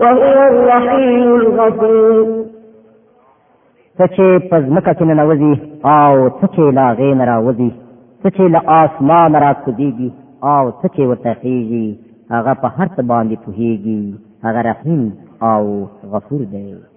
وهو الرحيم الغفور څه چې په ځمکه کې ننوځي او څه چې له هغې نه راوځي څه چې له آسمانه راکوزېږي او څه چې ورته خېږي هغه په هر څه باندې پوهېږي هغه رحیم او غفور دی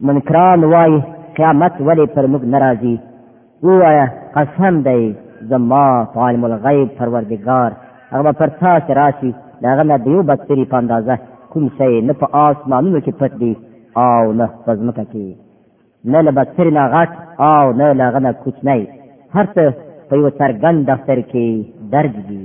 منکران وای قیامت ولی پر موږ ناراضي وایه قسم دی زما عالم الغیب پروردگار هغه پر تاسو راشي داغه نه دیو بدتري په اندازه کوم شی نه په آسمانونو کې پټ دی او نه په ځمکه کې نه له بدتري نه غټ او نه له غنه کوچنی هر څه په یو څرګند دفتر کې درج دي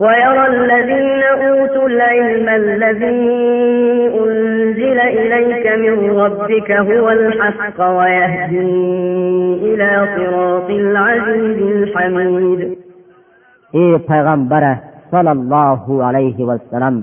ويرى الذين أوتوا العلم الذي أنزل إليك من ربك هو الحق ويهدي إلى صراط العزيز الحميد اے پیغمبر صلی الله علیه وسلم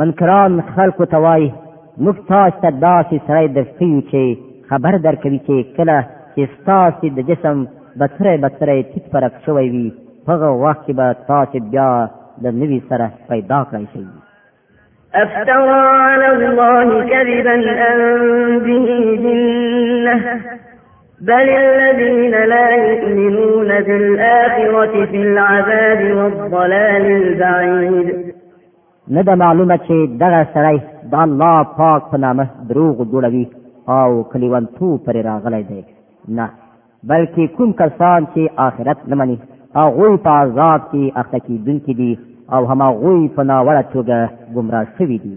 منکران خلکو ته وایي موږ تاسو ته داسې سړی درښیو چې خبر درکوي چې کله چې ستاسو د جسم بتری بتری تیت پرک شوی وي هغه وخت کې به تاسو بیا د نوي سره پیدا کړی شئ أفترى على الله كذبا أم به جنة بل الذين لا يؤمنون بالآخرة في العذاب والضلال البعيد نه ده معلومه چې دغه سړی د الله پاک په نامه دروغ جوړوي او کلیوانتو پر راغلی دی نه بلکې کوم کسان چې آخرت نه مني هغوی په عذاب کې اخته کېدونکي دي او هماغوی په ناوړه توګه ګمراه شوي دي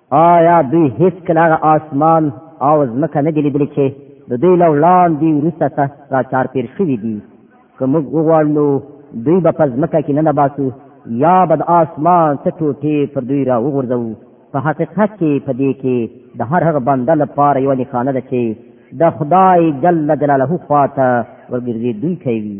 آیا دوی هیڅ کله هغه آسمان او ځمکه نه دي لیدلي چې د دوی له وړاندې وروسته ته را چارپېر شوي دي که موږ وغواړو نو دوی به په ځمکه کې نه نباسو یا به د آسمان څه ټوټې پر دوی را وغورځوو په حقیقت کې په دې کې د هر هغه بنده لپاره یوه نښانه ده چې د خدای جل جلاله خواته ورګرځېدونکی وي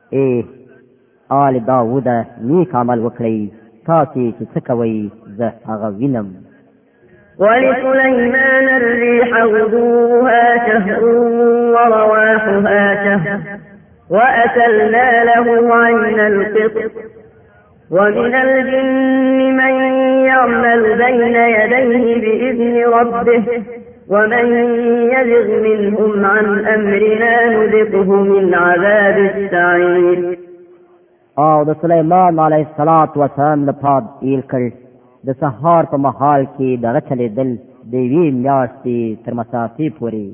ای آل داوود نیک عمل وکړئ تاسو چې څه کوئ زه هغه وینم ولسليمان الريح غدوها شهر ورواحها شهر وأسلنا له عين القطر ومن الجن من يعمل بين يديه بإذن ربه ومن يزغ منهم عن أمرنا نذقه من عذاب السعير او د سليمان عليه الصلاة والسلام لپاره ایل کړ د سهار په مهال کې دغه چلېدل د یوې میاشتې تر مسافې پورې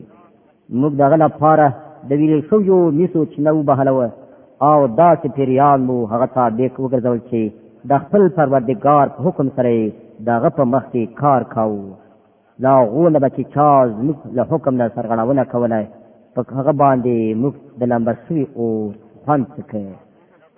موږ دغه لپاره د ویلې شو یو میسو چې نو بهلوه او دا چې پیریان مو هغه تابع وګرځول چې د خپل پروردګار په حکم سره دغه په مخ کې کار کاوه لا غونه به چې چا زموږ له حکم نه سرغړونه کوله په هغه باندې موږ د لمبر شوي او خوند څکه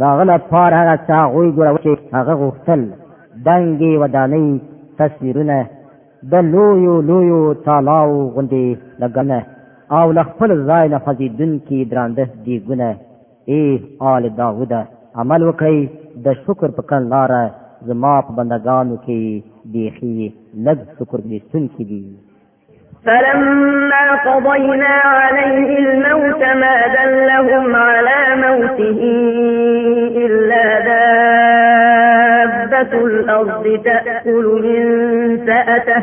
دا غلا پار هغه چا غوي ګره چې هغه غوښتل دنګي وداني تصویرونه د لویو لویو تالاو غوندې لګنه او له خپل ځای نه خوځېدونکي درانده دیګونه ای آل داوده عمل وکړئ د شکر په کړن لاره زما په بندګانو کې بیخي لږ شکر ګلیستونکي دي فلما قضينا عليه الموت ما دلهم على موته إلا دابة الأرض تأكل من سأته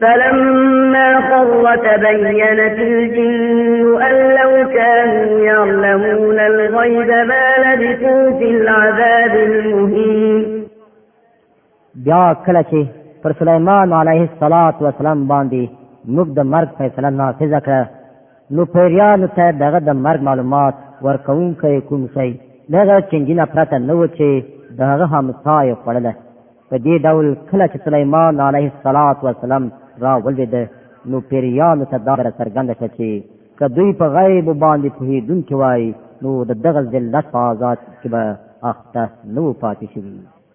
فلما خر تبينت الجن أن لو كانوا يعلمون الغيب ما لبثوا في العذاب المهين بیا کله چې پر سلیمان علیه الصلاۃ والسلام باندې موږ د مرګ فیصله نافذ کړه نو پیریانو ته دغه د مرګ معلومات ورکوونکی کوم شي دغه چنجینه پرته نه و چې دغه هم سای خړله په دې ډول کله چې سلیمان علیه الصلاۃ والسلام را ولید نو پیریانو ته دا څرګند شو چې که دوی په غیب باندې پوهیدونکي وای نو د دغه ذلت په آزاد کې به اخته نو پاتې شوی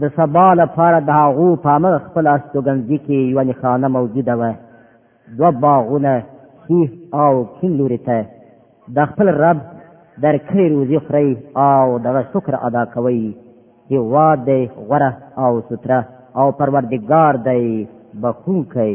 د سبا لپاره د هغو په امر خپل استوګنځي کې یوه نښانه موجوده وه دوه باغونه سیح او کین لوري ته د خپل رب درکړې روزي خورئ او دغه شکر ادا کوئ هېواد دی غوره او ستره او پروردګار دی بخښونکی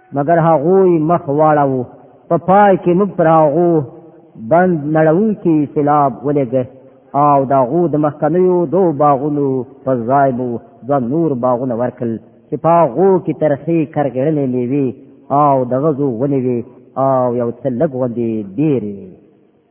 مګر هغوی مخ واړاوه په پای کې موږ پر هغو بند نړونکي سیلاب ولېږه او د هغو د مخکنیو دو باغونو په ځای مو دوه نور باغونه ورکړل چې په هغو کې ترخې کرغېړنې میوې او د غزو ونې وې او یو څه لږ غوندې ډېرې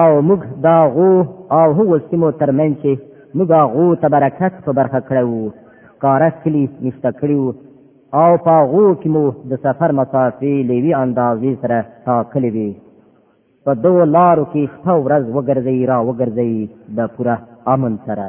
او موږ دا غو او هو سیمو ترمن چې موږ غو ته برکت په برخه کړو کارا کلی نشته کړو او په غو کې مو د سفر مسافې لوي اندازې سره ټاکلې وي په دوه لارو کې شپه ورځ وګرځي را وګرځي د پوره امن سره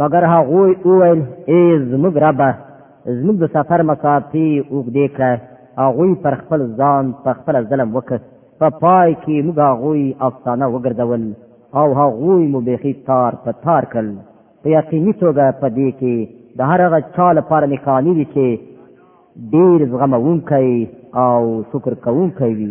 مګر هغوی وویل ای زموږ ربه زموږ د سفر مسافې اوږدې کړه هغوی پر خپل ځان په خپل ظلم وکړ په پای کې موږ هغوی افسانه وګرځول او هغوی مو بیخي تار په تار کړل په یقیني توګه په دې کې د هر هغه چا لپاره نښانې دي چې ډېر زغموونکی او شکر کوونکی وي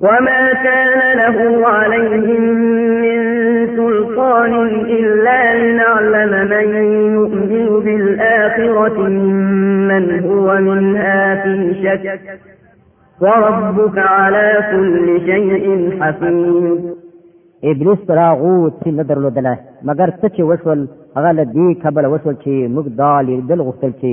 وما كان له عليهم من سلطان إلا لنعلم من يؤمن بالآخرة من هو منها في شك وربك على كل شيء حفيظ ابلیس راغو چې نه درلودله مګر څه چې وشول هغه له دې کبله وشول چې موږ دا لیدل غوښتل چې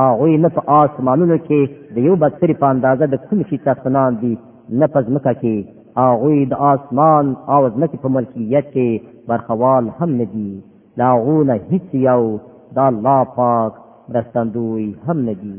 هغوی نه په آسمانونو کې د یو بڅري په اندازه د کوم شي څښتنان دي نه په ځمکه کې هغوی د آسمان او ځمکې په ملکیت کې برخوال هم نه دي د هغو نه هیڅ یو د الله پاک مرستندوی هم نه دي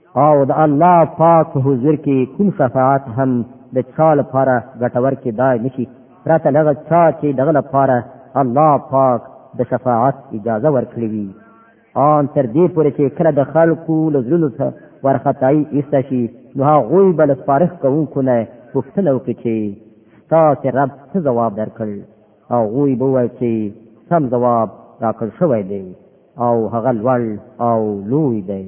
او د الله پاک په حضور کې کوم شفاعت هم د چا لپاره ګټور کې دای نشي پرته لغه چا چې دغه لپاره الله پاک د شفاعت اجازه ورکړي وي ان تر دې پورې چې کله د خلکو له زړونو څخه ورختای ایسته شي نو هغوی به له سپارښت کوونکو نه پوښتنه وکړي چې ستاسې رب څه ځواب درکړ هغوی به ووایي چې سم ځواب راکړ شوی دی او هغه لوړ او لوی دی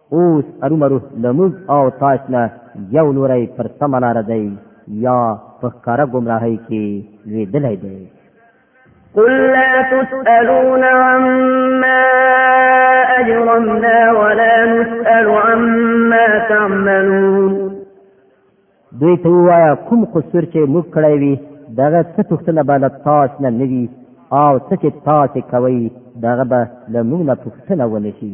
اوس ارومرو له موږ او تاسو نه یو لوری پر سمه لاره دی یا په ښکاره ګمراهۍ کې لوېدلی دی قل لا تسألون عما أجرمنا ولا نسأل عما تعملون دوی ته وایا کوم قصور چې موږ کړی وي دغه څه پوښتنه به له تاسو نه نه وي او څه چې تاسو کوئ دغه به له موږ نه پوښتنه ونه شي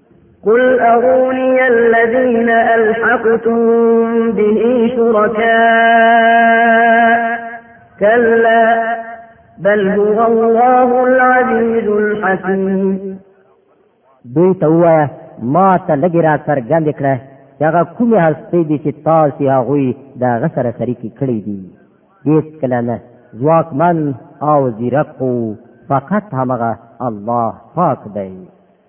قل أروني الذين ألحقتم به شركاء كلا بل هو الله العزيز الحكيم دوی ته وایه ما ته لږې را څرګندې کړه چې هغه کومې هستۍ دي چې تاسې هغوی د هغه سره شریکې کړې دي هېڅکله نه ځواکمن او ځیرک خو فقط همغه الله پاک دی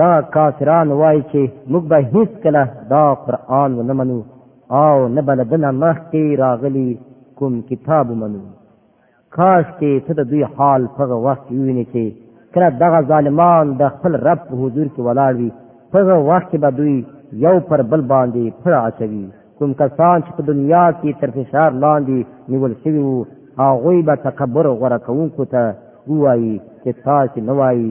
دا کافران وای چې موږ به هیڅ کله دا قران ونه منو او نه بلدنه مخکې راغلی کوم کتاب منو کاش چې ته د دوی حال په وخت وینې چې کله دغه ظالمان د خپل رب په حضور کې ولاړ وي په وخت کې به دوی یو پر بل باندې پړ اچوي کوم کسان چې په دنیا کې تر فشار لاندې نیول شوي وو هغوی به تکبر غوره کوونکو ته ووایي چې تاسې نه وایي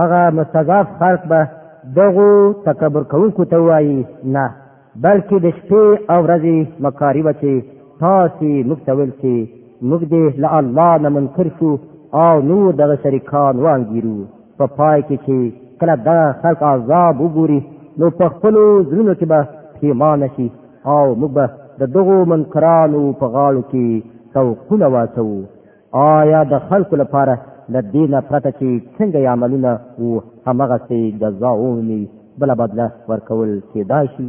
هغه مستضعف خلق به دغو تکبر کوونکو ته وایي نه بلکې د شپې او ورځې مکاری و چې تاسو موږ ته ویل چې موږ دې له الله نه منکر شو او نور دغه شریکان وانګیرو په پای کې چې کله دا خلق عذاب وګوري نو په خپل زړونو کې به پیمانه شي او موږ به د دغو منکرانو په غاړو کې سوقونه واچوو آیا د خلکو لپاره د دې نه پرته چې څنګه یې عملونه او همغسې جزا وویني بله بدله ورکول کېدای شي